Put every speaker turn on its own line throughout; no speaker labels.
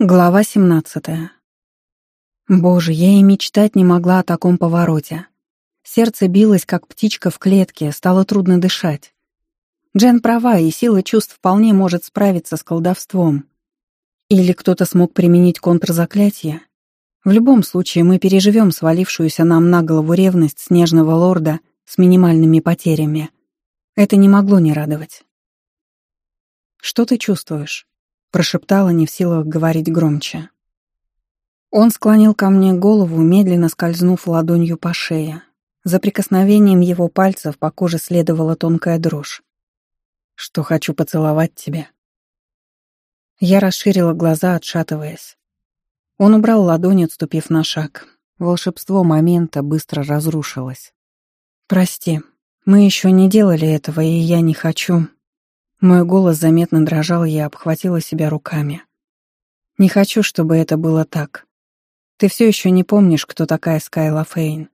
Глава 17. Боже, я и мечтать не могла о таком повороте. Сердце билось, как птичка в клетке, стало трудно дышать. Джен права, и сила чувств вполне может справиться с колдовством. Или кто-то смог применить контрзаклятие. В любом случае мы переживем свалившуюся нам на голову ревность снежного лорда с минимальными потерями. Это не могло не радовать. «Что ты чувствуешь?» прошептала, не в силах говорить громче. Он склонил ко мне голову, медленно скользнув ладонью по шее. За прикосновением его пальцев по коже следовала тонкая дрожь. «Что хочу поцеловать тебя». Я расширила глаза, отшатываясь. Он убрал ладонь, отступив на шаг. Волшебство момента быстро разрушилось. «Прости, мы еще не делали этого, и я не хочу...» Мой голос заметно дрожал, я обхватила себя руками. «Не хочу, чтобы это было так. Ты все еще не помнишь, кто такая Скайла Фейн».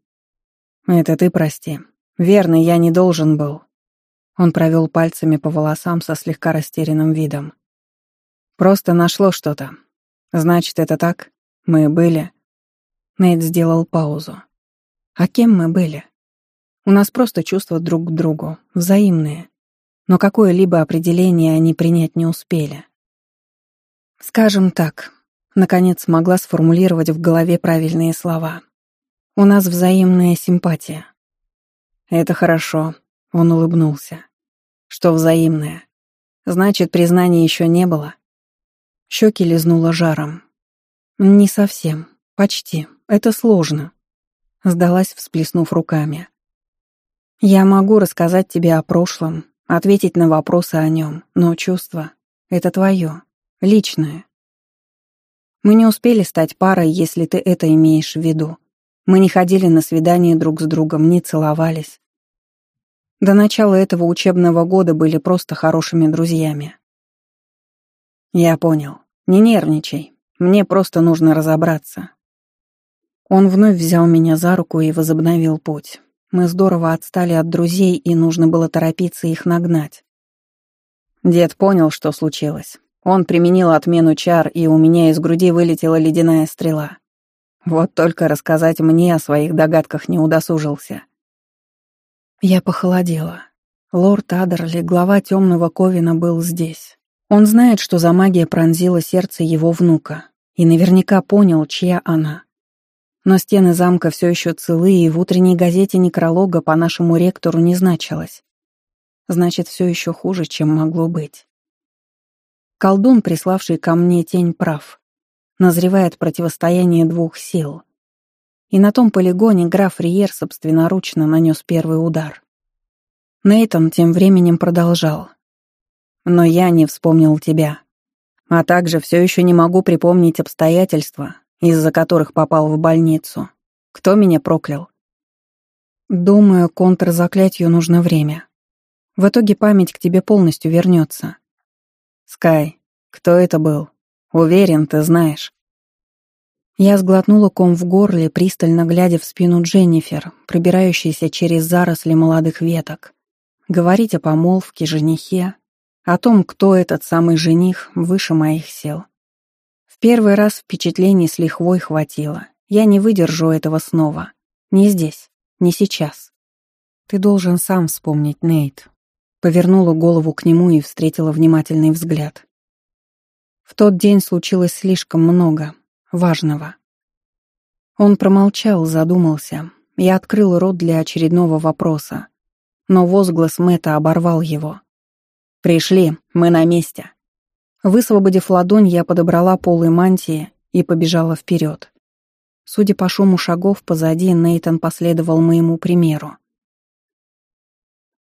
«Это ты, прости. Верно, я не должен был». Он провел пальцами по волосам со слегка растерянным видом. «Просто нашло что-то. Значит, это так? Мы были...» Нейт сделал паузу. «А кем мы были?» «У нас просто чувства друг к другу, взаимные но какое-либо определение они принять не успели. Скажем так, наконец смогла сформулировать в голове правильные слова. «У нас взаимная симпатия». «Это хорошо», — он улыбнулся. «Что взаимная? Значит, признания еще не было?» Щеки лизнула жаром. «Не совсем. Почти. Это сложно», — сдалась, всплеснув руками. «Я могу рассказать тебе о прошлом, Ответить на вопросы о нем, но чувство — это твое, личное. Мы не успели стать парой, если ты это имеешь в виду. Мы не ходили на свидания друг с другом, не целовались. До начала этого учебного года были просто хорошими друзьями. Я понял. Не нервничай. Мне просто нужно разобраться. Он вновь взял меня за руку и возобновил путь. Мы здорово отстали от друзей, и нужно было торопиться их нагнать. Дед понял, что случилось. Он применил отмену чар, и у меня из груди вылетела ледяная стрела. Вот только рассказать мне о своих догадках не удосужился. Я похолодела. Лорд Адерли, глава темного Ковина, был здесь. Он знает, что за магия пронзила сердце его внука, и наверняка понял, чья она. Но стены замка все еще целы, и в утренней газете некролога по нашему ректору не значилось. Значит, все еще хуже, чем могло быть. Колдун, приславший ко мне тень прав, назревает противостояние двух сил. И на том полигоне граф Риер собственноручно нанес первый удар. Нейтон тем временем продолжал. «Но я не вспомнил тебя. А также все еще не могу припомнить обстоятельства, из-за которых попал в больницу. Кто меня проклял? Думаю, контрзаклятию нужно время. В итоге память к тебе полностью вернется. Скай, кто это был? Уверен, ты знаешь. Я сглотнула ком в горле, пристально глядя в спину Дженнифер, пробирающейся через заросли молодых веток. Говорить о помолвке, женихе, о том, кто этот самый жених, выше моих сил. В первый раз впечатлений с лихвой хватило. Я не выдержу этого снова. Не здесь, не сейчас. Ты должен сам вспомнить, Нейт. Повернула голову к нему и встретила внимательный взгляд. В тот день случилось слишком много важного. Он промолчал, задумался. Я открыл рот для очередного вопроса. Но возглас Мэтта оборвал его. «Пришли, мы на месте!» Высвободив ладонь, я подобрала полы мантии и побежала вперед. Судя по шуму шагов позади, Нейтан последовал моему примеру.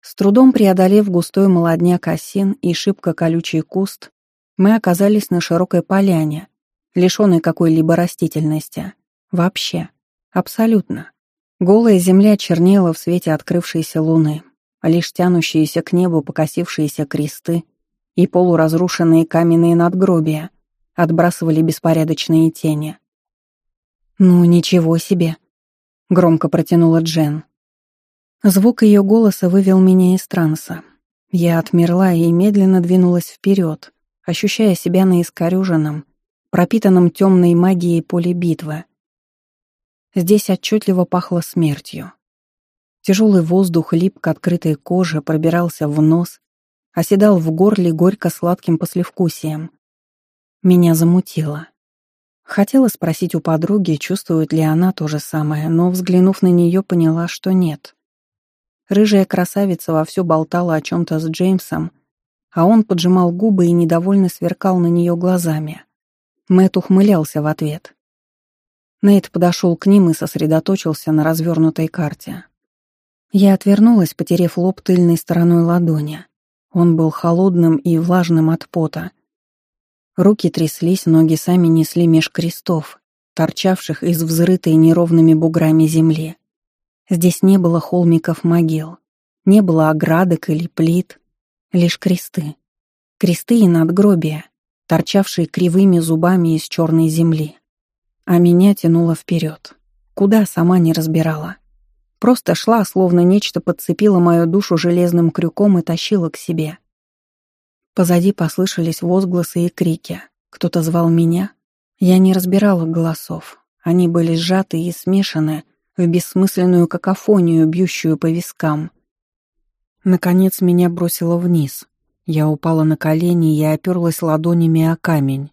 С трудом преодолев густой молодняк осин и шибко колючий куст, мы оказались на широкой поляне, лишенной какой-либо растительности. Вообще. Абсолютно. Голая земля чернела в свете открывшейся луны. а Лишь тянущиеся к небу покосившиеся кресты и полуразрушенные каменные надгробия отбрасывали беспорядочные тени. «Ну, ничего себе!» — громко протянула Джен. Звук ее голоса вывел меня из транса. Я отмерла и медленно двинулась вперед, ощущая себя наискорюженным, пропитанным темной магией поле битвы. Здесь отчетливо пахло смертью. Тяжелый воздух лип к открытой коже, пробирался в нос, оседал в горле горько-сладким послевкусием. Меня замутило. Хотела спросить у подруги, чувствует ли она то же самое, но, взглянув на нее, поняла, что нет. Рыжая красавица вовсю болтала о чем-то с Джеймсом, а он поджимал губы и недовольно сверкал на нее глазами. Мэт ухмылялся в ответ. Нейт подошел к ним и сосредоточился на развернутой карте. Я отвернулась, потерев лоб тыльной стороной ладони. Он был холодным и влажным от пота. Руки тряслись, ноги сами несли меж крестов, торчавших из взрытой неровными буграми земли. Здесь не было холмиков могил, не было оградок или плит, лишь кресты. Кресты и надгробия, торчавшие кривыми зубами из черной земли. А меня тянуло вперед. Куда, сама не разбирала. Просто шла, словно нечто подцепило мою душу железным крюком и тащило к себе. Позади послышались возгласы и крики. Кто-то звал меня. Я не разбирала голосов. Они были сжаты и смешаны в бессмысленную какофонию, бьющую по вискам. Наконец меня бросило вниз. Я упала на колени и оперлась ладонями о камень.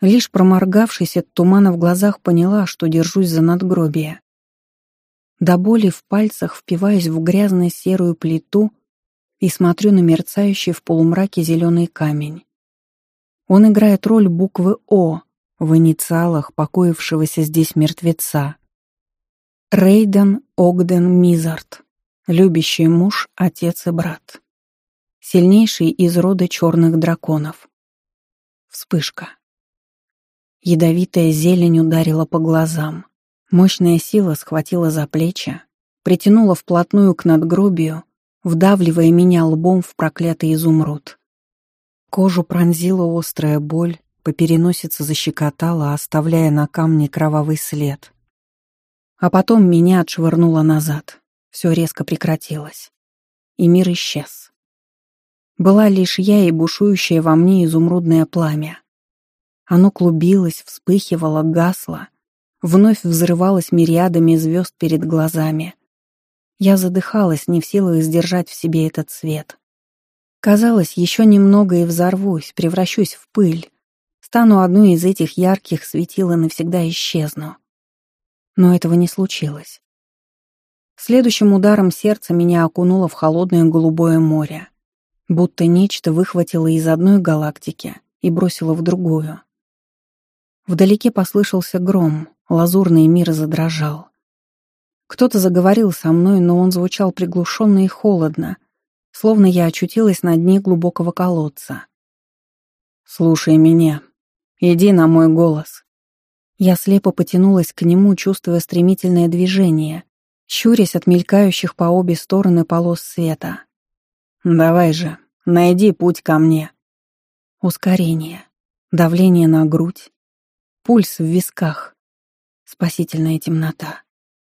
Лишь проморгавшись от тумана в глазах, поняла, что держусь за надгробие. До боли в пальцах, впиваюсь в грязно-серую плиту и смотрю на мерцающий в полумраке зеленый камень. Он играет роль буквы «О» в инициалах покоившегося здесь мертвеца. Рейден Огден Мизард, любящий муж, отец и брат. Сильнейший из рода черных драконов. Вспышка. Ядовитая зелень ударила по глазам. Мощная сила схватила за плечи, притянула вплотную к надгробию, вдавливая меня лбом в проклятый изумруд. Кожу пронзила острая боль, по переносице защекотала, оставляя на камне кровавый след. А потом меня отшвырнуло назад. Все резко прекратилось. И мир исчез. Была лишь я и бушующее во мне изумрудное пламя. Оно клубилось, вспыхивало, гасло — вновь взрывалась мириадами звезд перед глазами. Я задыхалась, не в силах сдержать в себе этот свет. Казалось, еще немного и взорвусь, превращусь в пыль. Стану одной из этих ярких светил и навсегда исчезну. Но этого не случилось. Следующим ударом сердца меня окунуло в холодное голубое море, будто нечто выхватило из одной галактики и бросило в другую. Вдалеке послышался гром, Лазурный мир задрожал. Кто-то заговорил со мной, но он звучал приглушенно и холодно, словно я очутилась на дне глубокого колодца. «Слушай меня. Иди на мой голос». Я слепо потянулась к нему, чувствуя стремительное движение, щурясь от мелькающих по обе стороны полос света. «Давай же, найди путь ко мне». Ускорение, давление на грудь, пульс в висках, спасительная темнота.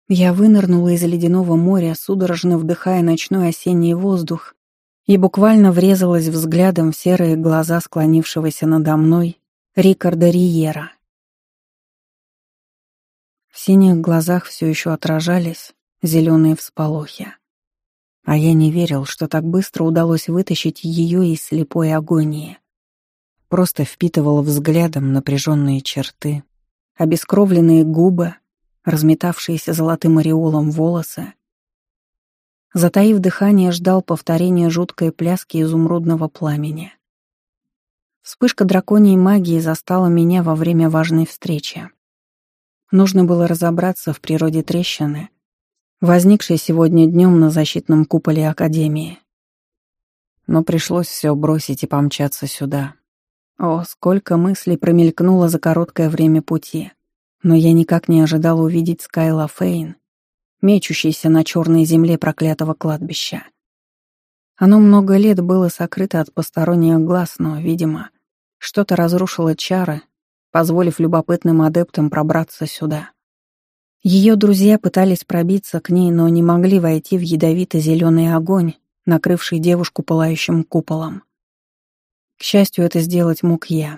Я вынырнула из ледяного моря, судорожно вдыхая ночной осенний воздух, и буквально врезалась взглядом в серые глаза склонившегося надо мной Рикарда Риера. В синих глазах все еще отражались зеленые всполохи. А я не верил, что так быстро удалось вытащить ее из слепой агонии. Просто впитывал взглядом напряженные черты, обескровленные губы, разметавшиеся золотым ореолом волосы. Затаив дыхание, ждал повторения жуткой пляски изумрудного пламени. Вспышка драконьей магии застала меня во время важной встречи. Нужно было разобраться в природе трещины, возникшей сегодня днем на защитном куполе Академии. Но пришлось все бросить и помчаться сюда, о, сколько мыслей промелькнуло за короткое время пути. Но я никак не ожидал увидеть Скайла Фейн, мечущийся на черной земле проклятого кладбища. Оно много лет было сокрыто от посторонних глаз, но, видимо, что-то разрушило чары, позволив любопытным адептам пробраться сюда. Ее друзья пытались пробиться к ней, но не могли войти в ядовито-зеленый огонь, накрывший девушку пылающим куполом. К счастью, это сделать мог я.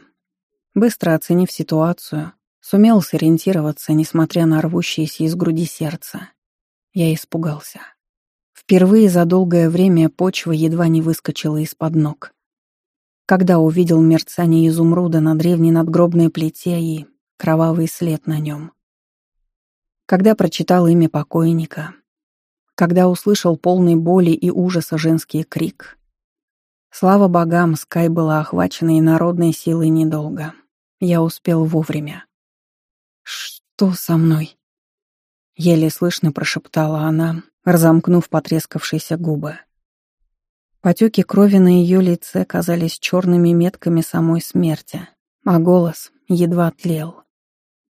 Быстро оценив ситуацию, сумел сориентироваться, несмотря на рвущееся из груди сердце. Я испугался. Впервые за долгое время почва едва не выскочила из-под ног. Когда увидел мерцание изумруда на древней надгробной плите и кровавый след на нем. Когда прочитал имя покойника. Когда услышал полный боли и ужаса женский крик. Слава богам, Скай была охвачена инородной силой недолго. Я успел вовремя. «Что со мной?» Еле слышно прошептала она, разомкнув потрескавшиеся губы. Потеки крови на ее лице казались черными метками самой смерти, а голос едва тлел.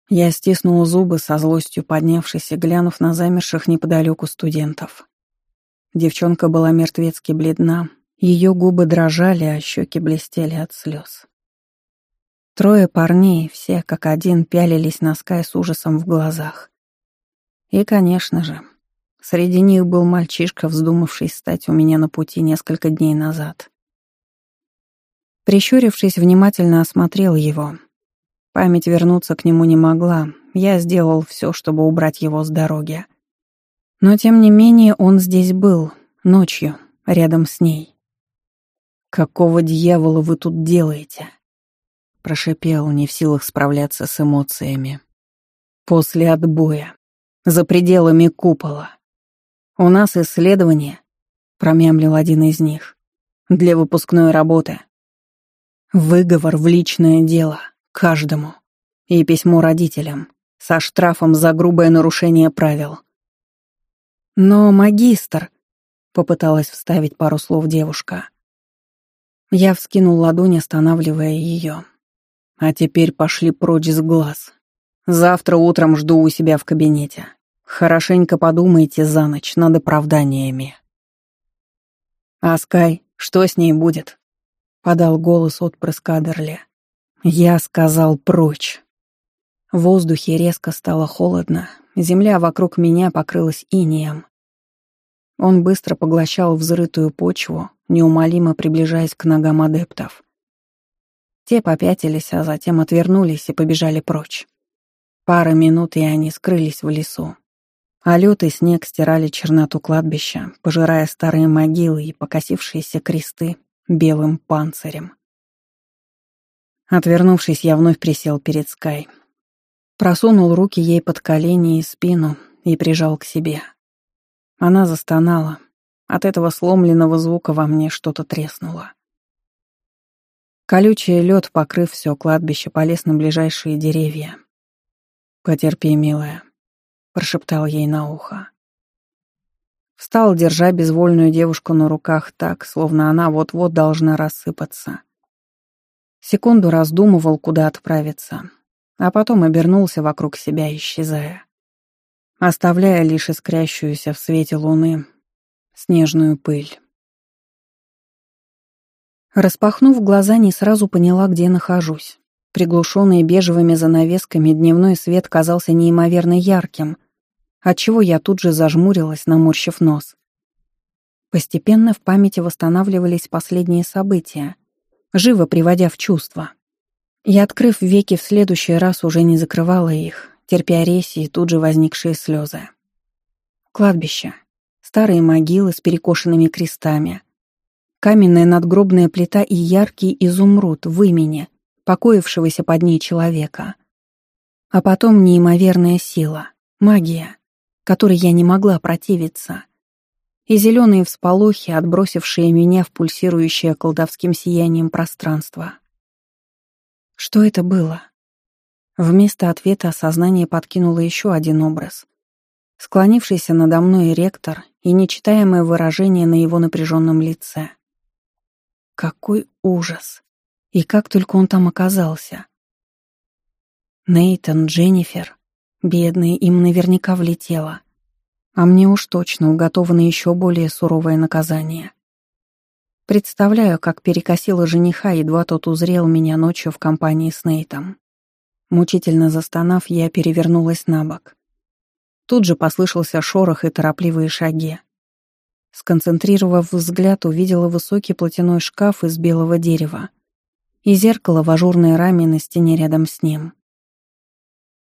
Я стиснул зубы со злостью поднявшись и глянув на замерших неподалеку студентов. Девчонка была мертвецки бледна, ее губы дрожали, а щеки блестели от слез. Трое парней, все как один, пялились на Скай с ужасом в глазах. И, конечно же, среди них был мальчишка, вздумавший стать у меня на пути несколько дней назад. Прищурившись, внимательно осмотрел его. Память вернуться к нему не могла, я сделал все, чтобы убрать его с дороги. Но, тем не менее, он здесь был, ночью, рядом с ней. «Какого дьявола вы тут делаете?» Прошипел, не в силах справляться с эмоциями. «После отбоя. За пределами купола. У нас исследование», — промямлил один из них, — «для выпускной работы. Выговор в личное дело. Каждому. И письмо родителям. Со штрафом за грубое нарушение правил». «Но магистр...» — попыталась вставить пару слов девушка. Я вскинул ладонь, останавливая ее. А теперь пошли прочь с глаз. Завтра утром жду у себя в кабинете. Хорошенько подумайте за ночь над оправданиями. «А что с ней будет?» — подал голос отпрыск Адерли. «Я сказал прочь». В воздухе резко стало холодно, земля вокруг меня покрылась инеем. Он быстро поглощал взрытую почву, неумолимо приближаясь к ногам адептов. Те попятились, а затем отвернулись и побежали прочь. Пара минут, и они скрылись в лесу. А лед и снег стирали черноту кладбища, пожирая старые могилы и покосившиеся кресты белым панцирем. Отвернувшись, я вновь присел перед Скай. Просунул руки ей под колени и спину и прижал к себе — она застонала. От этого сломленного звука во мне что-то треснуло. Колючий лед, покрыв все кладбище, полез на ближайшие деревья. «Потерпи, милая», — прошептал ей на ухо. Встал, держа безвольную девушку на руках так, словно она вот-вот должна рассыпаться. Секунду раздумывал, куда отправиться, а потом обернулся вокруг себя, исчезая оставляя лишь искрящуюся в свете луны снежную пыль. Распахнув глаза, не сразу поняла, где нахожусь. Приглушенный бежевыми занавесками дневной свет казался неимоверно ярким, отчего я тут же зажмурилась, наморщив нос. Постепенно в памяти восстанавливались последние события, живо приводя в чувство. И открыв веки, в следующий раз уже не закрывала их, терпя рейси и тут же возникшие слезы. Кладбище. Старые могилы с перекошенными крестами. Каменная надгробная плита и яркий изумруд в имени, покоившегося под ней человека. А потом неимоверная сила, магия, которой я не могла противиться. И зеленые всполохи, отбросившие меня в пульсирующее колдовским сиянием пространство. Что это было? Вместо ответа сознание подкинуло еще один образ. Склонившийся надо мной ректор и нечитаемое выражение на его напряженном лице. Какой ужас! И как только он там оказался? Нейтан, Дженнифер, бедные, им наверняка влетело. А мне уж точно уготовано еще более суровое наказание. Представляю, как перекосило жениха, едва тот узрел меня ночью в компании с Нейтом. Мучительно застонав, я перевернулась на бок. Тут же послышался шорох и торопливые шаги. Сконцентрировав взгляд, увидела высокий платяной шкаф из белого дерева и зеркало в ажурной раме на стене рядом с ним.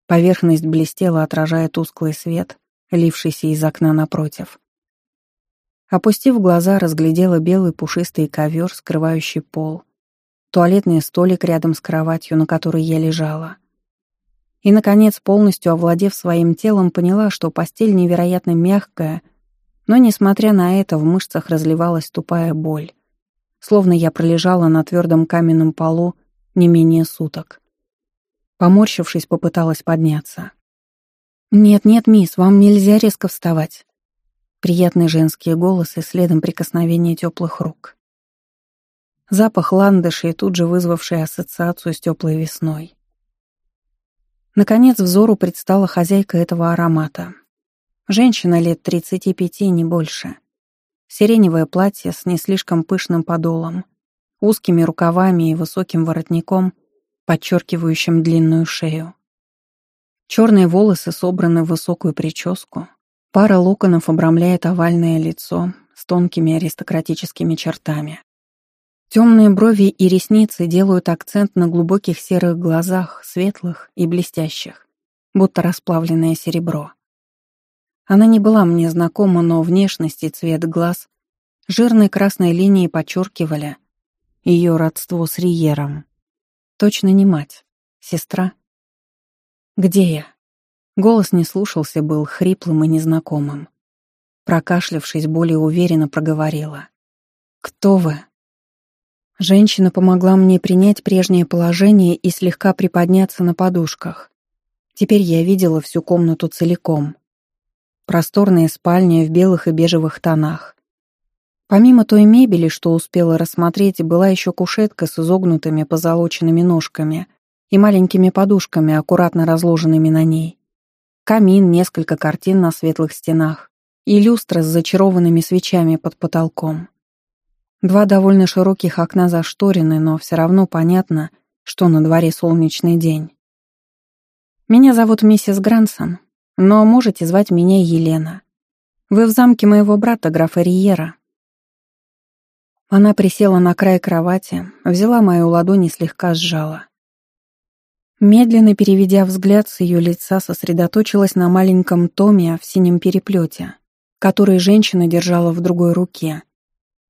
Поверхность блестела, отражая тусклый свет, лившийся из окна напротив. Опустив глаза, разглядела белый пушистый ковер, скрывающий пол, туалетный столик рядом с кроватью, на которой я лежала — и, наконец, полностью овладев своим телом, поняла, что постель невероятно мягкая, но, несмотря на это, в мышцах разливалась тупая боль. Словно я пролежала на твердом каменном полу не менее суток. Поморщившись, попыталась подняться. «Нет-нет, мисс, вам нельзя резко вставать». Приятный женский голос и следом прикосновение теплых рук. Запах ландышей, тут же вызвавший ассоциацию с теплой весной. Наконец взору предстала хозяйка этого аромата. Женщина лет 35, не больше. Сиреневое платье с не слишком пышным подолом, узкими рукавами и высоким воротником, подчеркивающим длинную шею. Черные волосы собраны в высокую прическу. Пара локонов обрамляет овальное лицо с тонкими аристократическими чертами. Темные брови и ресницы делают акцент на глубоких серых глазах, светлых и блестящих, будто расплавленное серебро. Она не была мне знакома, но внешность и цвет глаз жирной красной линии подчеркивали ее родство с Риером. Точно не мать, сестра. «Где я?» Голос не слушался, был хриплым и незнакомым. Прокашлявшись, более уверенно проговорила. «Кто вы?» Женщина помогла мне принять прежнее положение и слегка приподняться на подушках. Теперь я видела всю комнату целиком. Просторная спальня в белых и бежевых тонах. Помимо той мебели, что успела рассмотреть, была еще кушетка с изогнутыми позолоченными ножками и маленькими подушками, аккуратно разложенными на ней. Камин, несколько картин на светлых стенах и люстра с зачарованными свечами под потолком. Два довольно широких окна зашторены, но все равно понятно, что на дворе солнечный день. Меня зовут миссис Грансон, но можете звать меня Елена. Вы в замке моего брата, графа Риера. Она присела на край кровати, взяла мою ладонь и слегка сжала. Медленно переведя взгляд с ее лица, сосредоточилась на маленьком томе в синем переплете, который женщина держала в другой руке,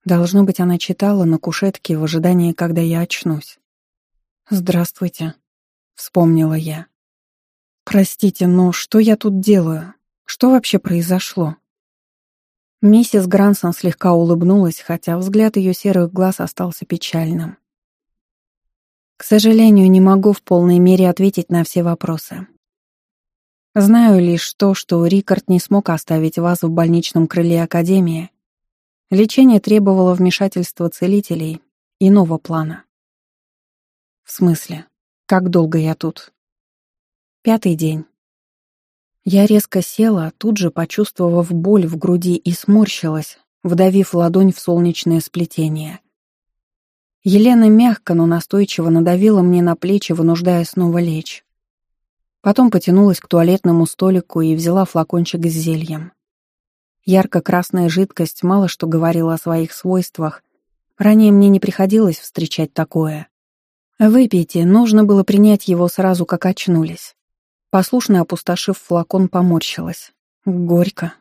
Должно быть, она читала на кушетке в ожидании, когда я очнусь. «Здравствуйте», — вспомнила я. «Простите, но что я тут делаю? Что вообще произошло?» Миссис Грансон слегка улыбнулась, хотя взгляд ее серых глаз остался печальным. «К сожалению, не могу в полной мере ответить на все вопросы. Знаю лишь то, что Рикард не смог оставить вас в больничном крыле Академии Лечение требовало вмешательства целителей иного плана. В смысле, как долго я тут? Пятый день. Я резко села, тут же почувствовав боль в груди и сморщилась, вдавив ладонь в солнечное сплетение. Елена мягко, но настойчиво надавила мне на плечи, вынуждая снова лечь. Потом потянулась к туалетному столику и взяла флакончик с зельем. Ярко красная жидкость мало что говорила о своих свойствах. Ранее мне не приходилось встречать такое. «Выпейте», нужно было принять его сразу, как очнулись. Послушно опустошив флакон, поморщилась. Горько.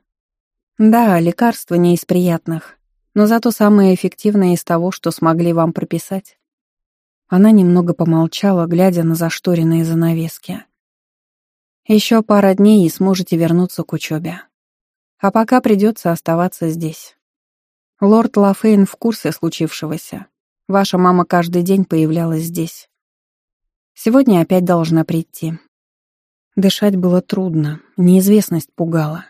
Да, лекарство не из приятных, но зато самое эффективное из того, что смогли вам прописать. Она немного помолчала, глядя на зашторенные занавески. «Еще пара дней, и сможете вернуться к учебе. А пока придется оставаться здесь. Лорд Лафейн в курсе случившегося. Ваша мама каждый день появлялась здесь. Сегодня опять должна прийти. Дышать было трудно, неизвестность пугала.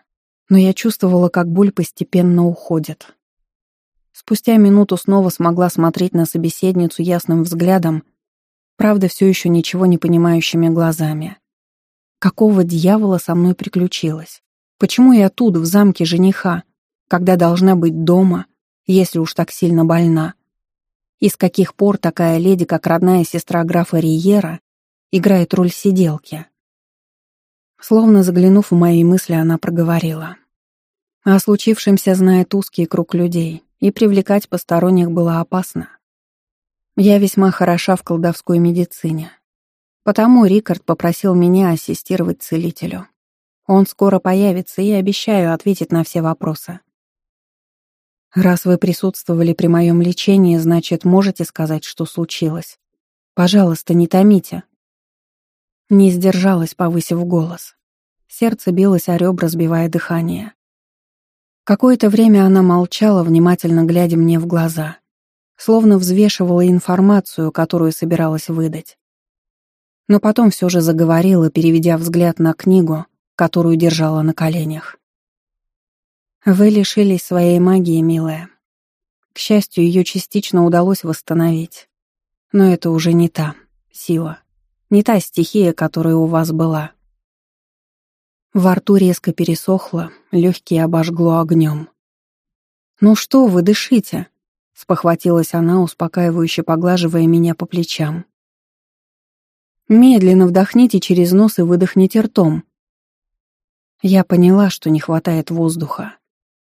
Но я чувствовала, как боль постепенно уходит. Спустя минуту снова смогла смотреть на собеседницу ясным взглядом, правда, все еще ничего не понимающими глазами. Какого дьявола со мной приключилось? Почему я тут в замке жениха, когда должна быть дома, если уж так сильно больна? И с каких пор такая леди, как родная сестра графа Риера, играет роль сиделки? Словно заглянув в мои мысли, она проговорила. О случившемся знает узкий круг людей, и привлекать посторонних было опасно. Я весьма хороша в колдовской медицине, потому Рикард попросил меня ассистировать целителю. Он скоро появится и обещаю ответить на все вопросы. Раз вы присутствовали при моем лечении, значит, можете сказать, что случилось. Пожалуйста, не томите. Не сдержалась, повысив голос. Сердце билось о ребра, сбивая дыхание. Какое-то время она молчала, внимательно глядя мне в глаза, словно взвешивала информацию, которую собиралась выдать. Но потом все же заговорила, переведя взгляд на книгу, которую держала на коленях. «Вы лишились своей магии, милая. К счастью, ее частично удалось восстановить. Но это уже не та сила, не та стихия, которая у вас была». Во рту резко пересохло, легкие обожгло огнем. «Ну что вы, дышите!» — спохватилась она, успокаивающе поглаживая меня по плечам. «Медленно вдохните через нос и выдохните ртом», я поняла, что не хватает воздуха.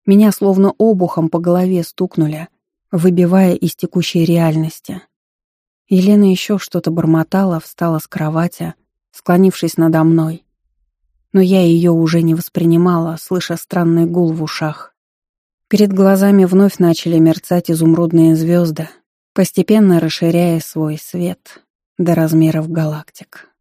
Меня словно обухом по голове стукнули, выбивая из текущей реальности. Елена еще что-то бормотала, встала с кровати, склонившись надо мной. Но я ее уже не воспринимала, слыша странный гул в ушах. Перед глазами вновь начали мерцать изумрудные звезды, постепенно расширяя свой свет до размеров галактик.